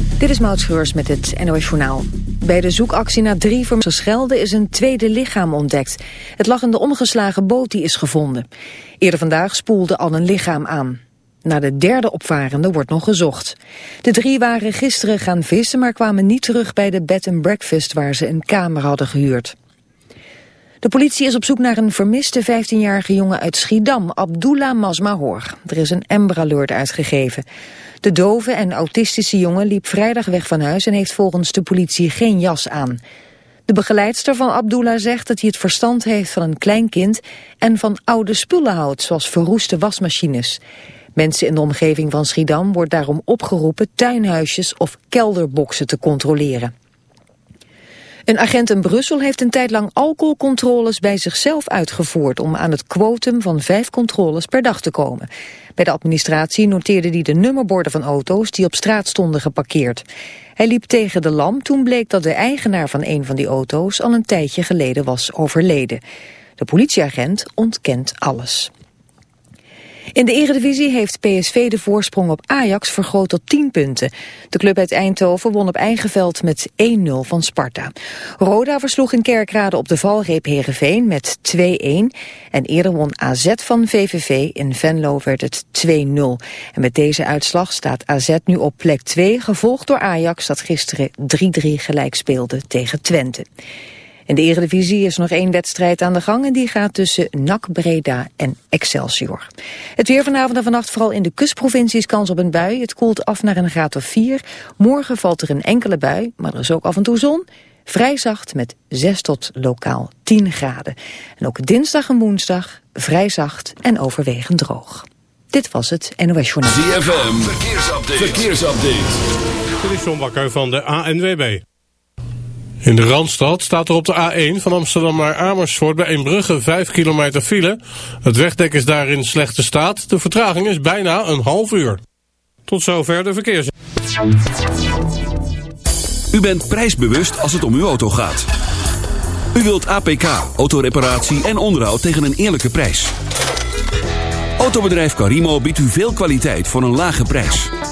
Dit is Maud met het NOS Journaal. Bij de zoekactie naar drie vermiste Schelde is een tweede lichaam ontdekt. Het lag in de omgeslagen boot die is gevonden. Eerder vandaag spoelde al een lichaam aan. Naar de derde opvarende wordt nog gezocht. De drie waren gisteren gaan vissen, maar kwamen niet terug bij de bed and breakfast waar ze een kamer hadden gehuurd. De politie is op zoek naar een vermiste 15-jarige jongen uit Schiedam, Abdullah Masmahor. Er is een Amber uitgegeven. De dove en autistische jongen liep vrijdag weg van huis en heeft volgens de politie geen jas aan. De begeleidster van Abdullah zegt dat hij het verstand heeft van een klein kind en van oude spullen houdt, zoals verroeste wasmachines. Mensen in de omgeving van Schiedam wordt daarom opgeroepen tuinhuisjes of kelderboxen te controleren. Een agent in Brussel heeft een tijd lang alcoholcontroles bij zichzelf uitgevoerd om aan het quotum van vijf controles per dag te komen. Bij de administratie noteerde hij de nummerborden van auto's die op straat stonden geparkeerd. Hij liep tegen de lamp toen bleek dat de eigenaar van een van die auto's al een tijdje geleden was overleden. De politieagent ontkent alles. In de Eredivisie heeft PSV de voorsprong op Ajax vergroot tot 10 punten. De club uit Eindhoven won op eigen veld met 1-0 van Sparta. Roda versloeg in Kerkrade op de valreep Heerenveen met 2-1. En eerder won AZ van VVV. In Venlo werd het 2-0. En met deze uitslag staat AZ nu op plek 2, gevolgd door Ajax dat gisteren 3-3 gelijk speelde tegen Twente. In de Eredivisie is nog één wedstrijd aan de gang en die gaat tussen NAC Breda en Excelsior. Het weer vanavond en vannacht vooral in de kustprovincies kans op een bui. Het koelt af naar een graad of 4. Morgen valt er een enkele bui, maar er is ook af en toe zon. Vrij zacht met 6 tot lokaal 10 graden. En ook dinsdag en woensdag vrij zacht en overwegend droog. Dit was het NOS Journaal. ZFM, verkeersupdate. verkeersupdate. Dit is John Bakker van de ANWB. In de Randstad staat er op de A1 van Amsterdam naar Amersfoort bij Eembrugge 5 kilometer file. Het wegdek is daar in slechte staat. De vertraging is bijna een half uur. Tot zover de verkeers. U bent prijsbewust als het om uw auto gaat. U wilt APK, autoreparatie en onderhoud tegen een eerlijke prijs. Autobedrijf Carimo biedt u veel kwaliteit voor een lage prijs.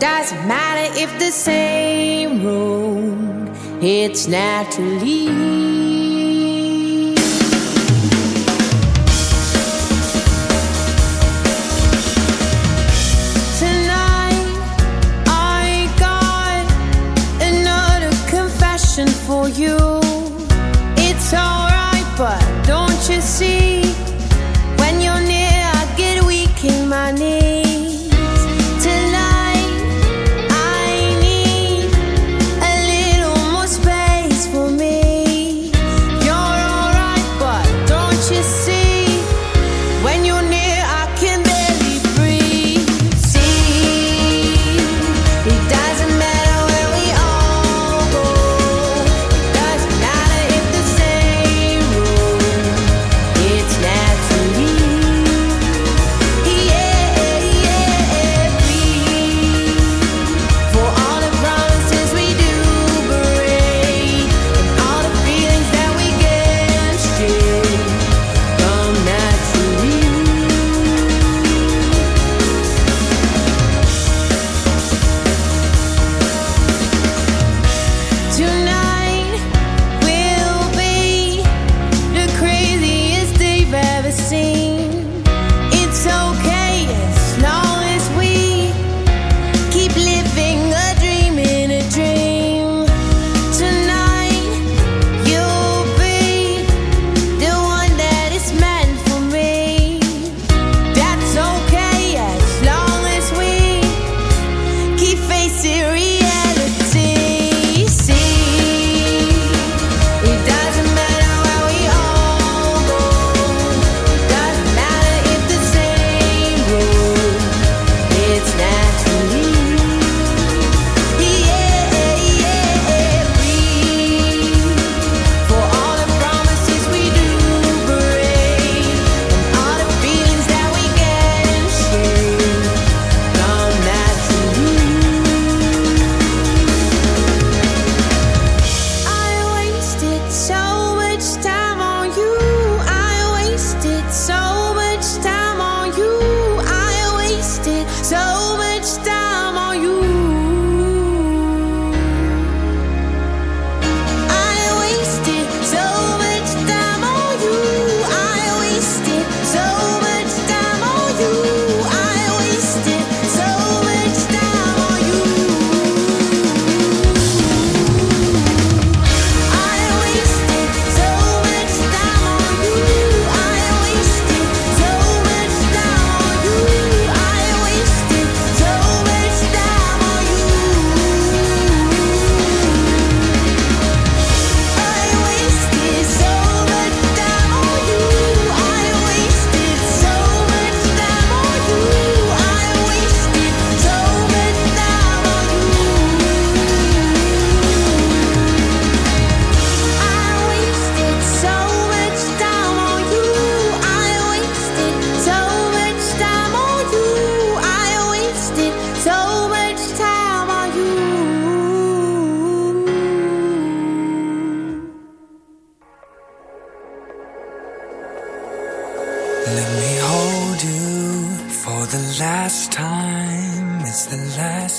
doesn't matter if the same road, it's naturally.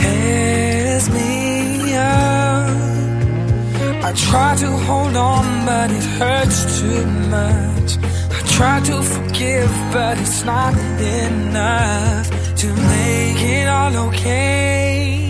tears me up. I try to hold on, but it hurts too much. I try to forgive, but it's not enough to make it all okay.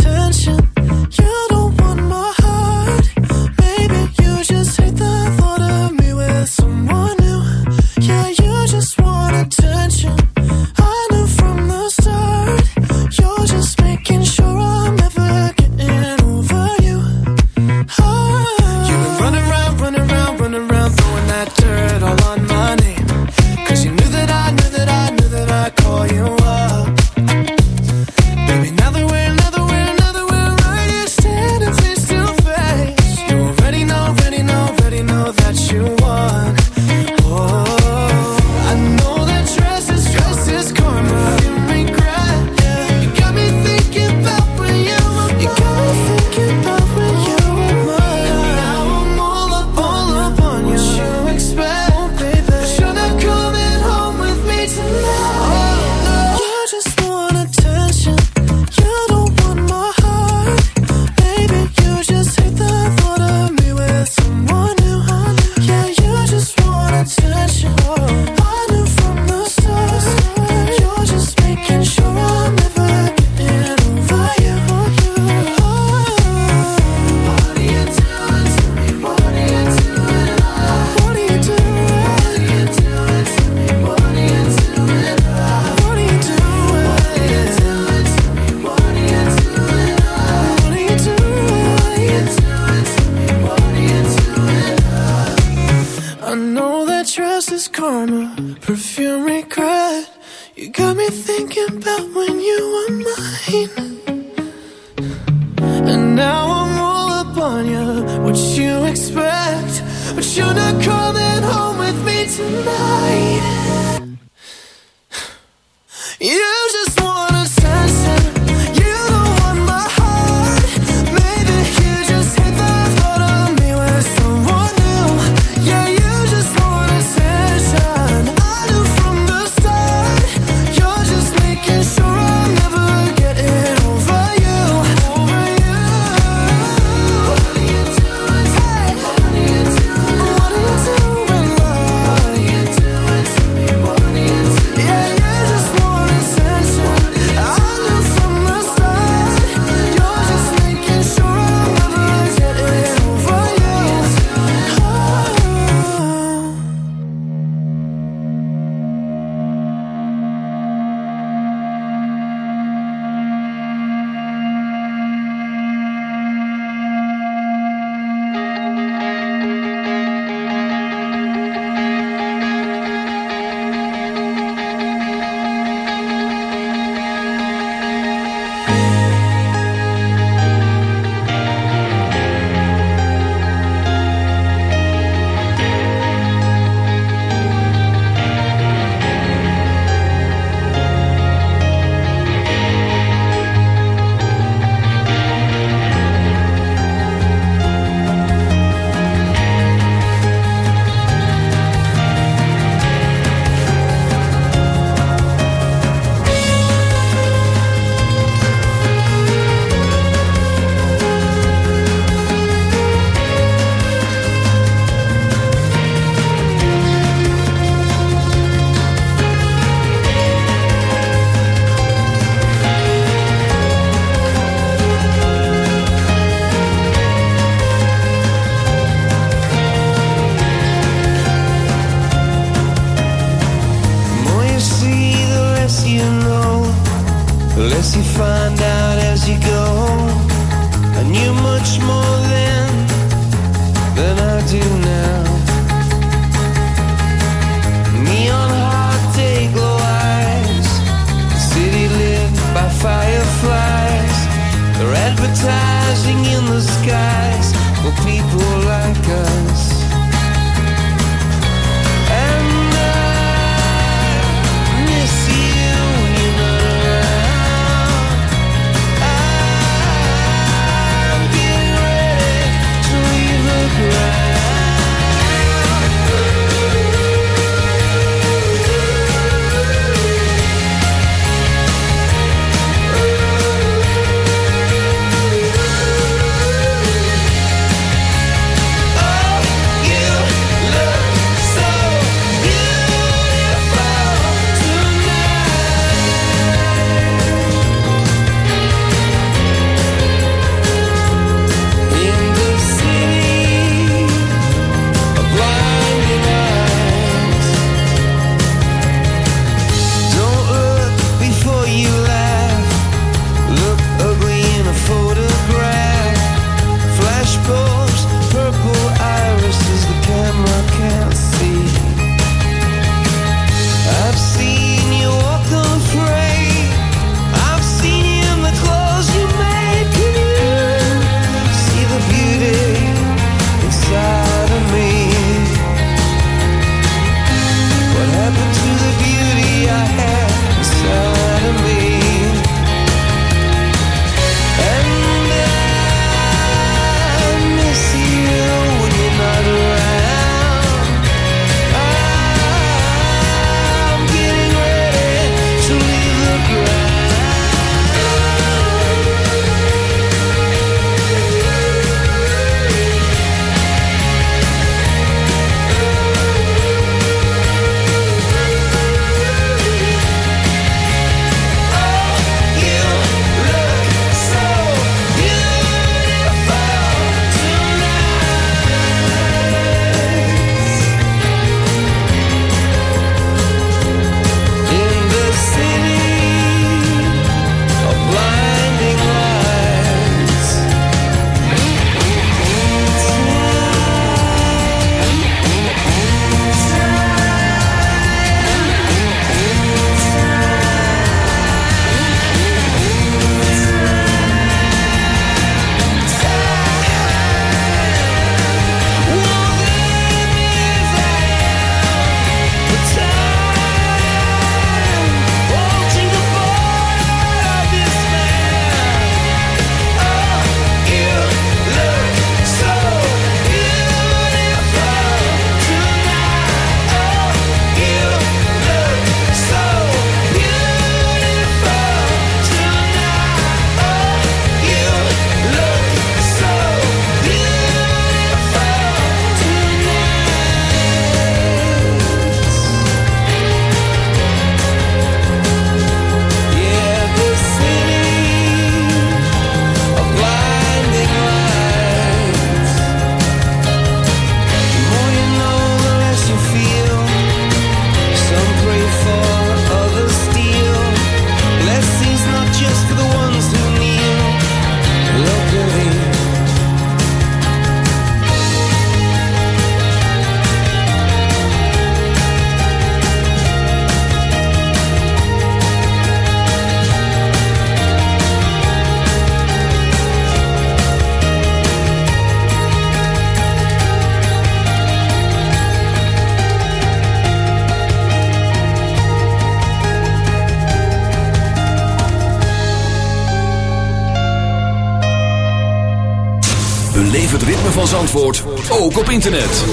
Zandvoort ook op internet.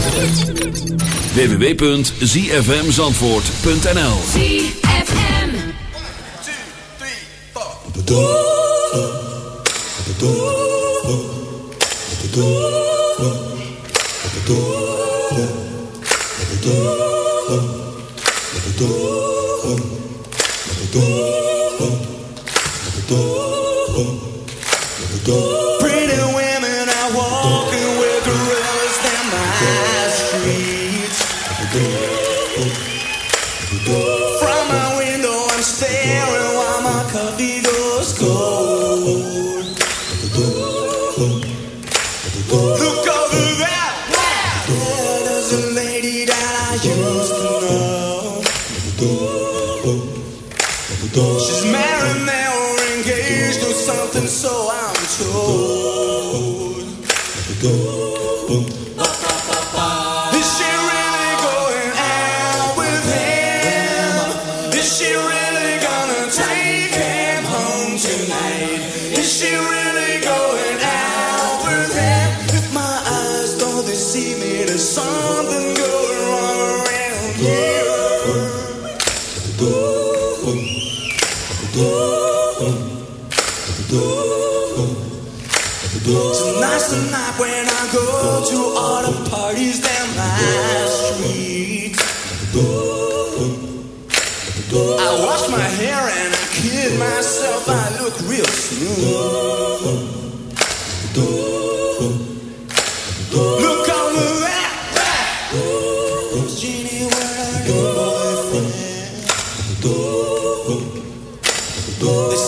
www.zfmzandvoort.nl ZFM 1, 2, 3 Pretty my window, I'm staring while my coffee goes cold. Look over there, there's a lady that I used to know. She's married now, engaged or something, so I'm told. This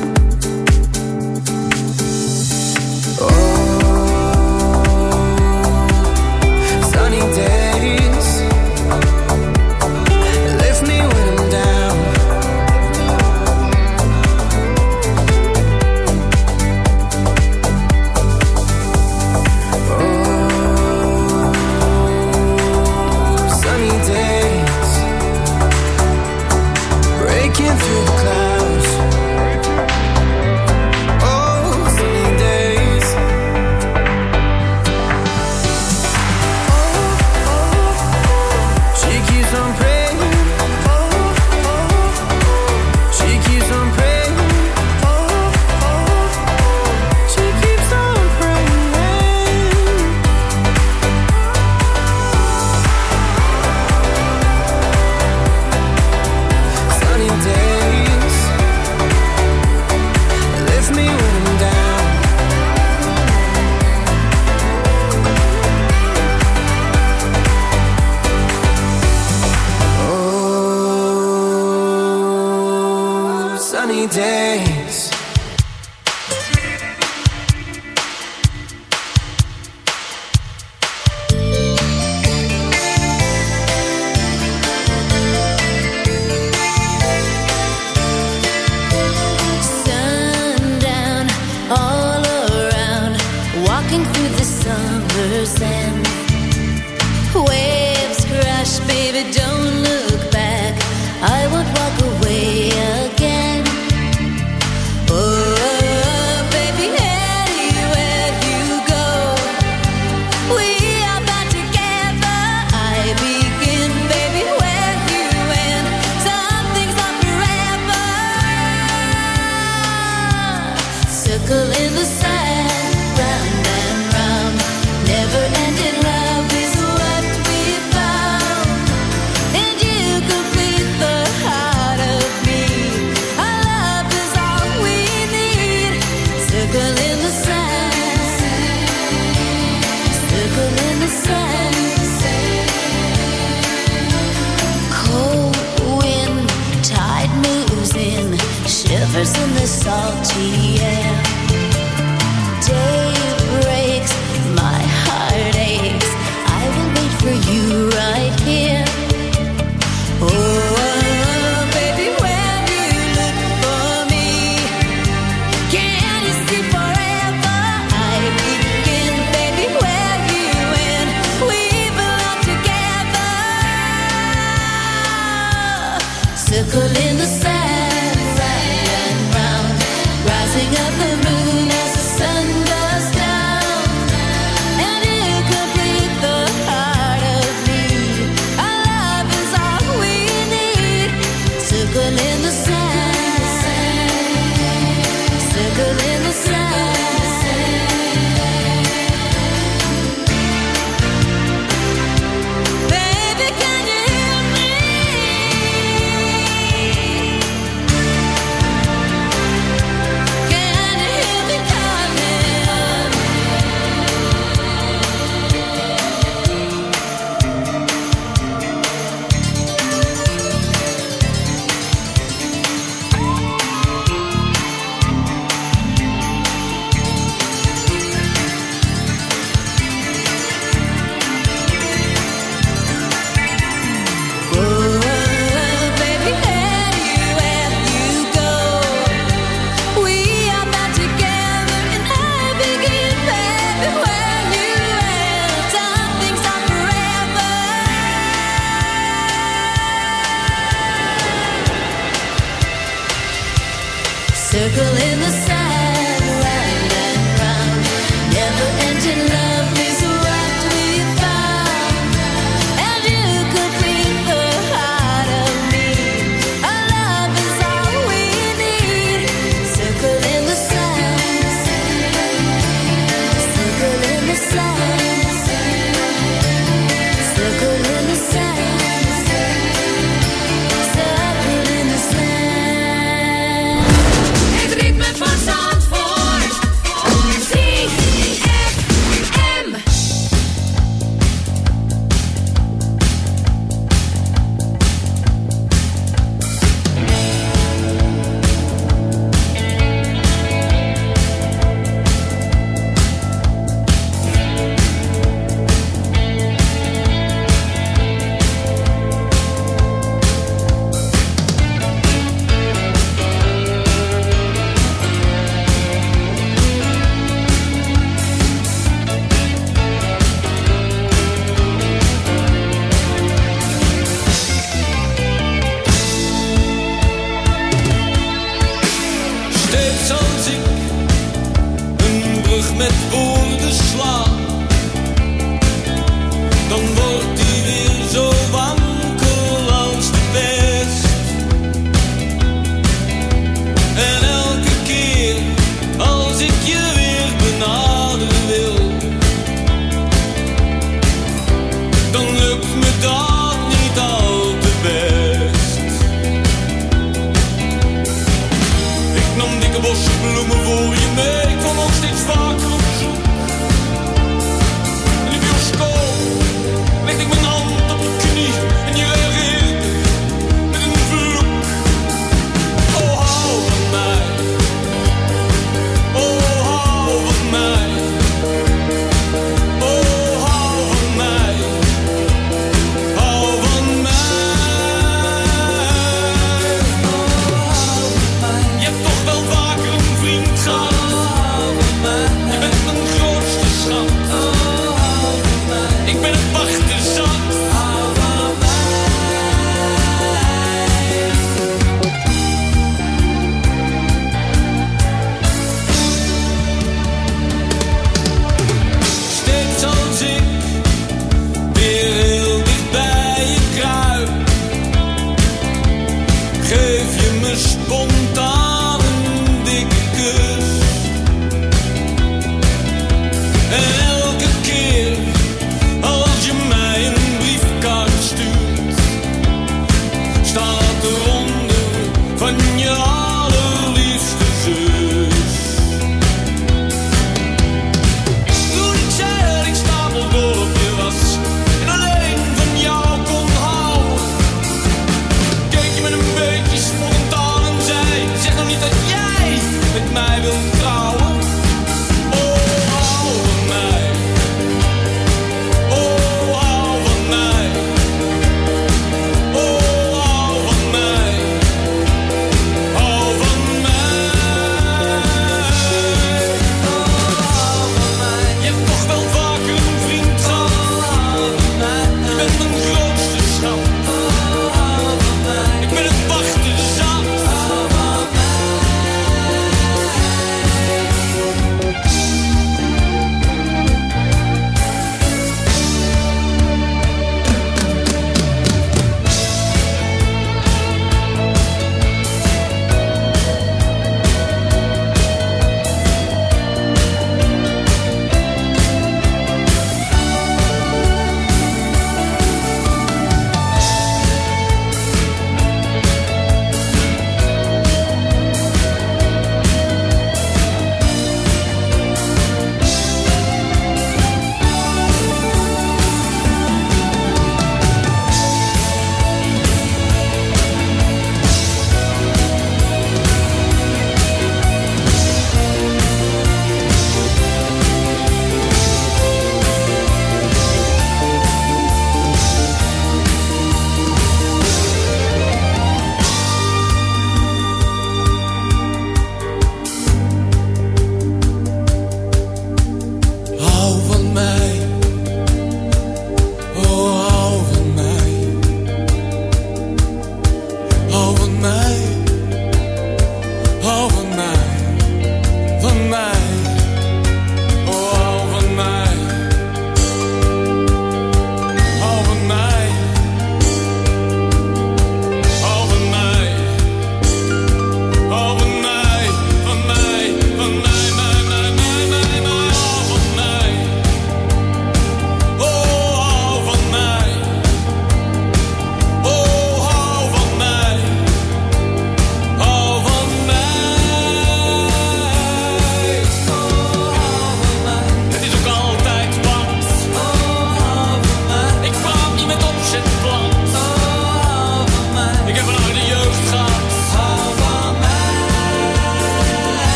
days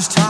was tired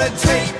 A tape.